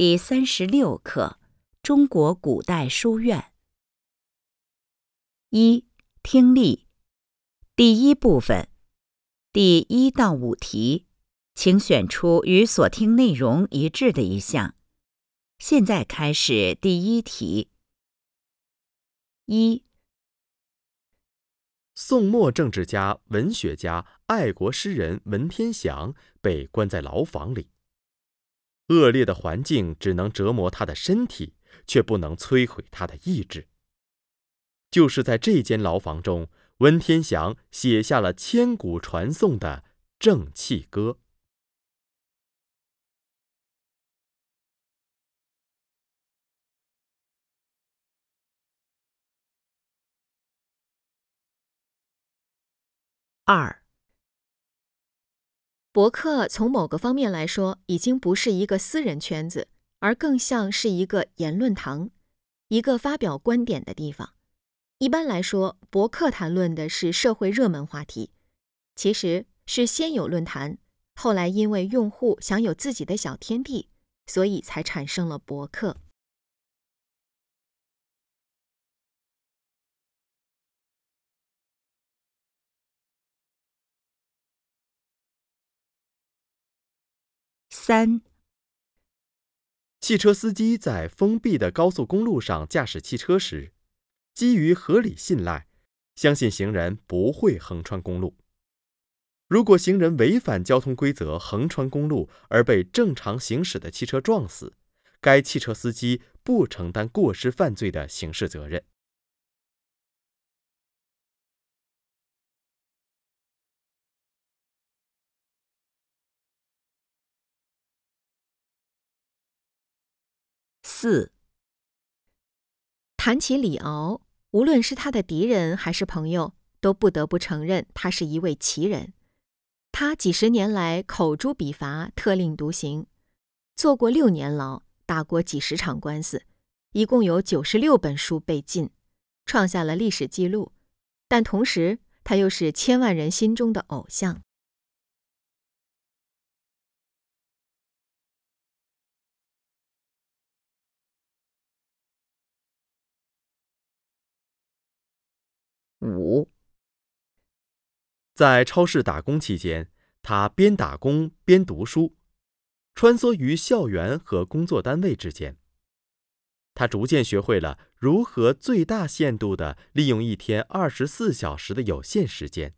第三十六课：中国古代书院。一、听力。第一部分，第一到五题，请选出与所听内容一致的一项。现在开始第一题。一、宋末政治家、文学家、爱国诗人文天祥被关在牢房里。恶劣的环境只能折磨他的身体，却不能摧毁他的意志。就是在这间牢房中，文天祥写下了千古传颂的《正气歌》。二。博客从某个方面来说，已经不是一个私人圈子，而更像是一个言论堂，一个发表观点的地方。一般来说，博客谈论的是社会热门话题，其实是先有论坛，后来因为用户想有自己的小天地，所以才产生了博客。三、汽车司机在封闭的高速公路上驾驶汽车时，基于合理信赖，相信行人不会横穿公路。如果行人违反交通规则横穿公路而被正常行驶的汽车撞死，该汽车司机不承担过失犯罪的刑事责任。四。谈起李敖，无论是他的敌人还是朋友，都不得不承认他是一位奇人。他几十年来口诛笔伐，特立独行，坐过六年牢，打过几十场官司，一共有九十六本书被禁，创下了历史记录。但同时，他又是千万人心中的偶像。五，在超市打工期间，他边打工边读书，穿梭于校园和工作单位之间。他逐渐学会了如何最大限度地利用一天二十四小时的有限时间，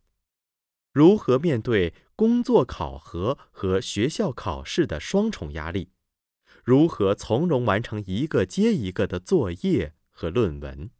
如何面对工作考核和学校考试的双重压力，如何从容完成一个接一个的作业和论文。